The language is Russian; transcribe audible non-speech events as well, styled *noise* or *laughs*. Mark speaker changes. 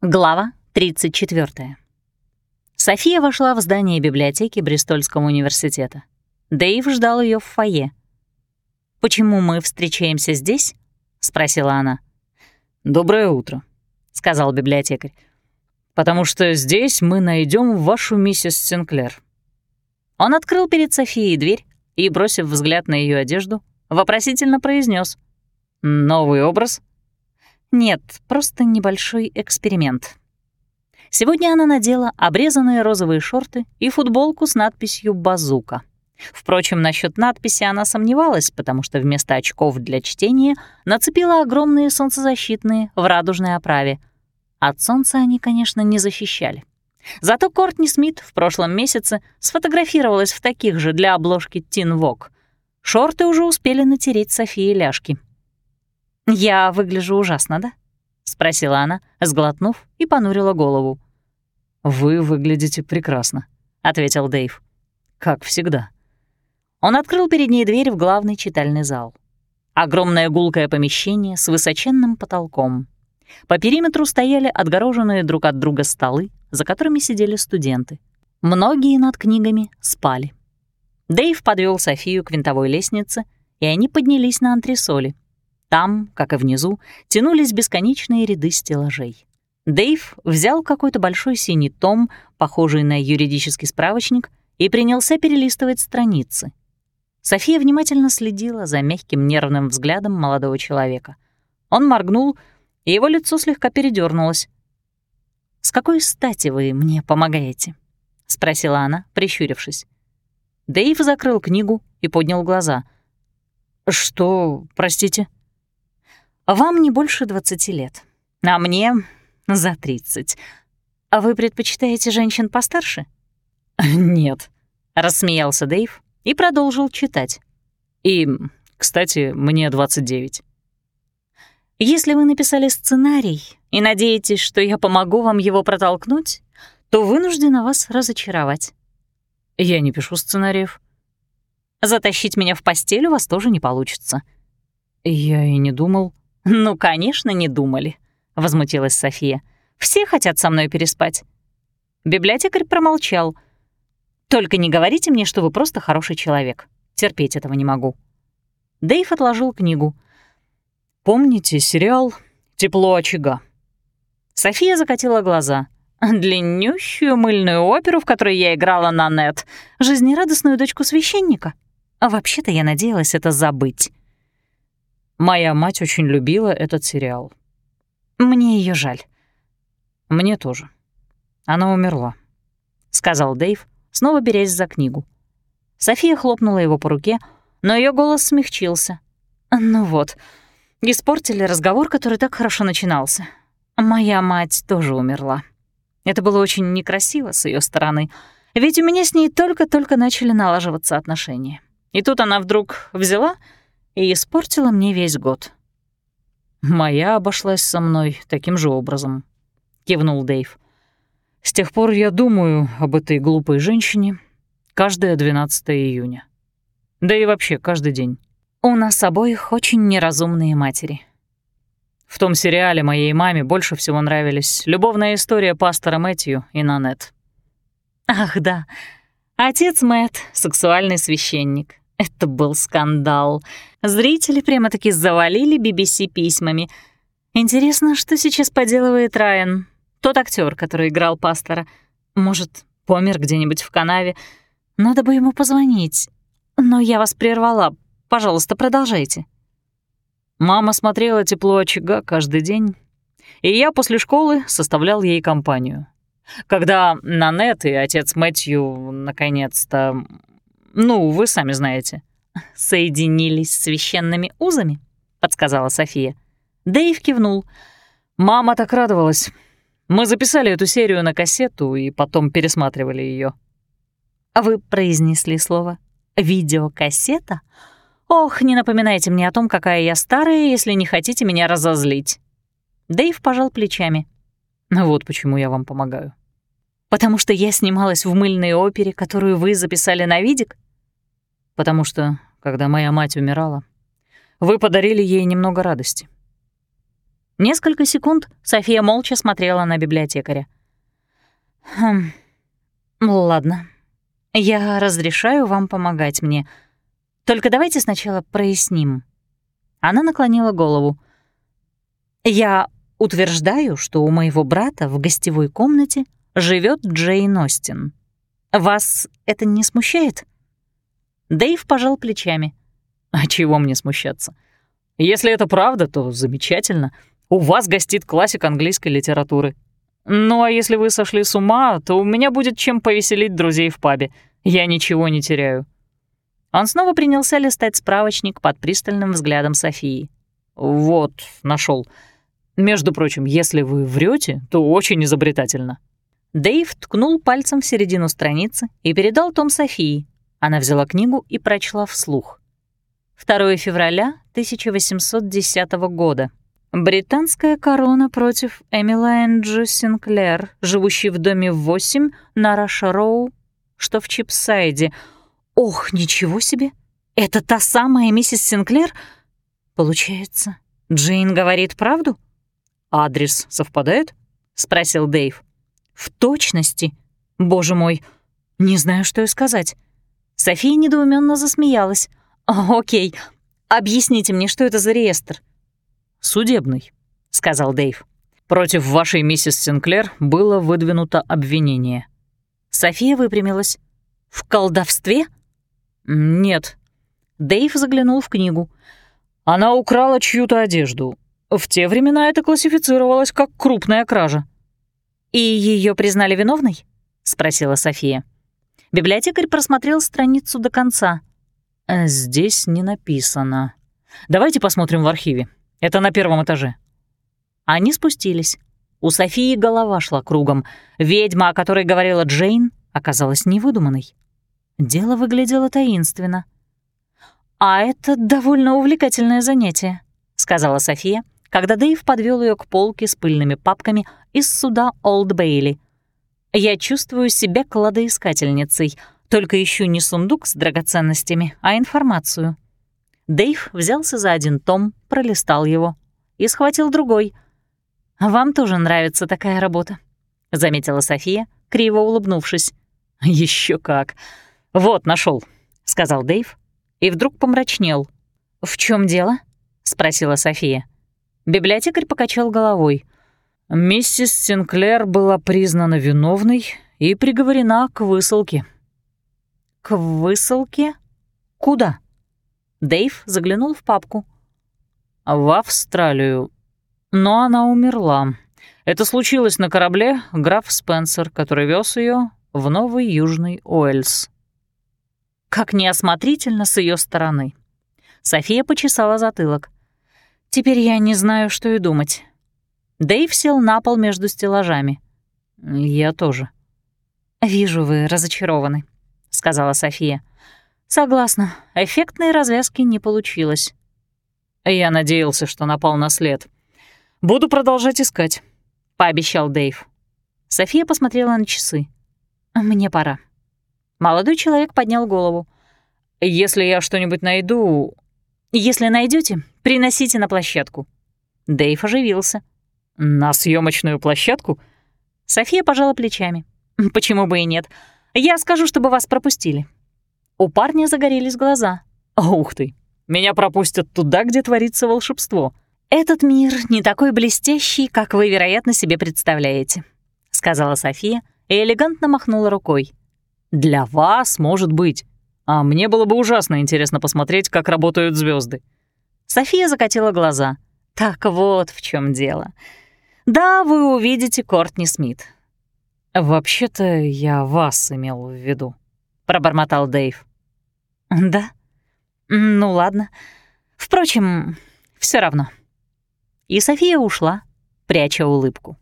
Speaker 1: Глава 34. София вошла в здание библиотеки Бристольского университета. Дэйв ждал ее в фойе. «Почему мы встречаемся здесь?» — спросила она.
Speaker 2: «Доброе утро», — сказал библиотекарь. «Потому что здесь мы найдем вашу миссис Синклер».
Speaker 1: Он открыл перед Софией дверь и, бросив взгляд на ее одежду, вопросительно произнес:
Speaker 2: «Новый образ?»
Speaker 1: Нет, просто небольшой эксперимент. Сегодня она надела обрезанные розовые шорты и футболку с надписью «Базука». Впрочем, насчет надписи она сомневалась, потому что вместо очков для чтения нацепила огромные солнцезащитные в радужной оправе. От солнца они, конечно, не защищали. Зато Кортни Смит в прошлом месяце сфотографировалась в таких же для обложки Teen Vogue. Шорты уже успели натереть Софии ляжки. «Я выгляжу ужасно, да?» — спросила она, сглотнув и понурила голову.
Speaker 2: «Вы выглядите прекрасно», — ответил Дэйв. «Как всегда».
Speaker 1: Он открыл перед ней дверь в главный читальный зал. Огромное гулкое помещение с высоченным потолком. По периметру стояли отгороженные друг от друга столы, за которыми сидели студенты. Многие над книгами спали. Дэйв подвел Софию к винтовой лестнице, и они поднялись на антресоли, там, как и внизу, тянулись бесконечные ряды стеллажей. Дэйв взял какой-то большой синий том, похожий на юридический справочник, и принялся перелистывать страницы. София внимательно следила за мягким нервным взглядом молодого человека. Он моргнул, и его лицо слегка передернулось. «С какой стати вы мне помогаете?» — спросила она, прищурившись. Дэйв закрыл книгу и поднял глаза.
Speaker 2: «Что, простите?»
Speaker 1: Вам не больше 20 лет, а мне за 30. А вы предпочитаете женщин постарше?
Speaker 2: Нет,
Speaker 1: рассмеялся Дэйв и продолжил читать.
Speaker 2: И, кстати, мне 29.
Speaker 1: Если вы написали сценарий и надеетесь, что я помогу вам его протолкнуть, то вынуждена вас разочаровать.
Speaker 2: Я не пишу сценариев.
Speaker 1: Затащить меня в постель у вас тоже не получится.
Speaker 2: Я и не думал.
Speaker 1: «Ну, конечно, не думали», — возмутилась София. «Все хотят со мной переспать». Библиотекарь промолчал. «Только не говорите мне, что вы просто хороший человек. Терпеть этого не могу». Дэйв отложил книгу.
Speaker 2: «Помните сериал «Тепло очага»?»
Speaker 1: София закатила глаза. «Длиннющую мыльную оперу, в которой я играла на нет. Жизнерадостную дочку священника. А вообще-то я надеялась это забыть».
Speaker 2: Моя мать очень любила этот сериал.
Speaker 1: Мне ее жаль.
Speaker 2: Мне тоже. Она умерла, сказал Дэйв, снова берясь за книгу.
Speaker 1: София хлопнула его по руке, но ее голос смягчился. Ну вот, испортили разговор, который так хорошо начинался. Моя мать тоже умерла. Это было очень некрасиво с ее стороны, ведь у меня с ней только-только начали налаживаться отношения. И тут она вдруг взяла и испортила мне весь год.
Speaker 2: «Моя обошлась со мной таким же образом», — кивнул Дэйв. «С тех пор я думаю об этой глупой женщине каждое 12 июня. Да и вообще каждый день».
Speaker 1: «У нас обоих очень неразумные матери».
Speaker 2: В том сериале моей маме больше всего нравились любовная история пастора Мэтью и Нанет.
Speaker 1: «Ах да, отец Мэтт — сексуальный священник. *laughs* Это был скандал. Зрители прямо-таки завалили BBC письмами. Интересно, что сейчас поделывает Райан, тот актер, который играл пастора. Может, помер где-нибудь в канаве. Надо бы ему позвонить. Но я вас прервала. Пожалуйста, продолжайте.
Speaker 2: Мама смотрела тепло очага каждый день, и я после школы составлял ей компанию. Когда Нанет и отец Мэтью наконец-то ну, вы сами знаете.
Speaker 1: Соединились священными узами, подсказала София.
Speaker 2: Дэйв кивнул. Мама так радовалась. Мы записали эту серию на кассету и потом пересматривали ее.
Speaker 1: А вы произнесли слово «видеокассета»? Ох, не напоминайте мне о том, какая я старая, если не хотите меня разозлить. Дэйв пожал плечами.
Speaker 2: Вот почему я вам помогаю.
Speaker 1: Потому что я снималась в мыльной опере, которую вы записали на видик?
Speaker 2: Потому что, когда моя мать умирала, вы подарили ей немного радости.
Speaker 1: Несколько секунд София молча смотрела на библиотекаря. «Хм, ладно. Я разрешаю вам помогать мне. Только давайте сначала проясним». Она наклонила голову. «Я утверждаю, что у моего брата в гостевой комнате живет Джейн Остин. Вас это не смущает?» Дэйв пожал плечами.
Speaker 2: «А чего мне смущаться? Если это правда, то замечательно. У вас гостит классик английской литературы. Ну а если вы сошли с ума, то у меня будет чем повеселить друзей в пабе. Я ничего не теряю».
Speaker 1: Он снова принялся листать справочник под пристальным взглядом Софии.
Speaker 2: «Вот, нашел. Между прочим, если вы врете, то очень изобретательно».
Speaker 1: Дэйв ткнул пальцем в середину страницы и передал том Софии. Она взяла книгу и прочла вслух. 2 февраля 1810 года. Британская корона против Эмила Энджи Синклер, живущей в доме 8 на Раша-Роу, что в Чипсайде. Ох, ничего себе! Это та самая миссис Синклер? Получается, Джейн говорит правду?
Speaker 2: Адрес совпадает?
Speaker 1: спросил Дэйв. В точности. Боже мой, не знаю, что и сказать. София недоуменно засмеялась. «Окей, объясните мне, что это за реестр?»
Speaker 2: «Судебный», — сказал Дэйв. «Против вашей миссис Синклер было выдвинуто обвинение».
Speaker 1: София выпрямилась. «В колдовстве?»
Speaker 2: «Нет».
Speaker 1: Дэйв заглянул в книгу.
Speaker 2: «Она украла чью-то одежду. В те времена это классифицировалось как крупная кража».
Speaker 1: «И ее признали виновной?» — спросила София. Библиотекарь просмотрел страницу до конца.
Speaker 2: «Здесь не написано. Давайте посмотрим в архиве. Это на первом этаже».
Speaker 1: Они спустились. У Софии голова шла кругом. Ведьма, о которой говорила Джейн, оказалась невыдуманной. Дело выглядело таинственно. «А это довольно увлекательное занятие», — сказала София, когда Дэйв подвел ее к полке с пыльными папками из суда Олд Бейли. «Я чувствую себя кладоискательницей, только ищу не сундук с драгоценностями, а информацию». Дэйв взялся за один том, пролистал его и схватил другой. «Вам тоже нравится такая работа», — заметила София, криво улыбнувшись.
Speaker 2: Еще как. Вот, нашел,
Speaker 1: сказал Дэйв и вдруг помрачнел. «В чем дело?» — спросила София. Библиотекарь покачал головой.
Speaker 2: Миссис Синклер была признана виновной и приговорена к высылке.
Speaker 1: «К высылке? Куда?» Дэйв заглянул в папку.
Speaker 2: «В Австралию. Но она умерла. Это случилось на корабле граф Спенсер, который вез ее в Новый Южный Уэльс».
Speaker 1: Как неосмотрительно с ее стороны. София почесала затылок. «Теперь я не знаю, что и думать». Дэйв сел на пол между стеллажами.
Speaker 2: «Я тоже».
Speaker 1: «Вижу, вы разочарованы», — сказала София. «Согласна, эффектной развязки не получилось».
Speaker 2: «Я надеялся, что напал на след. Буду продолжать искать», — пообещал Дэйв.
Speaker 1: София посмотрела на часы. «Мне пора». Молодой человек поднял голову.
Speaker 2: «Если я что-нибудь найду...»
Speaker 1: «Если найдете, приносите на площадку». Дэйв оживился.
Speaker 2: «На съемочную площадку?»
Speaker 1: София пожала плечами. «Почему бы и нет? Я скажу, чтобы вас пропустили». У парня загорелись глаза.
Speaker 2: «Ух ты! Меня пропустят туда, где творится волшебство».
Speaker 1: «Этот мир не такой блестящий, как вы, вероятно, себе представляете», — сказала София и элегантно махнула рукой.
Speaker 2: «Для вас, может быть. А мне было бы ужасно интересно посмотреть, как работают звезды.
Speaker 1: София закатила глаза. «Так вот в чем дело. Да, вы увидите Кортни Смит».
Speaker 2: «Вообще-то я вас имел в виду», — пробормотал Дэйв.
Speaker 1: «Да? Ну ладно. Впрочем, все равно». И София ушла, пряча улыбку.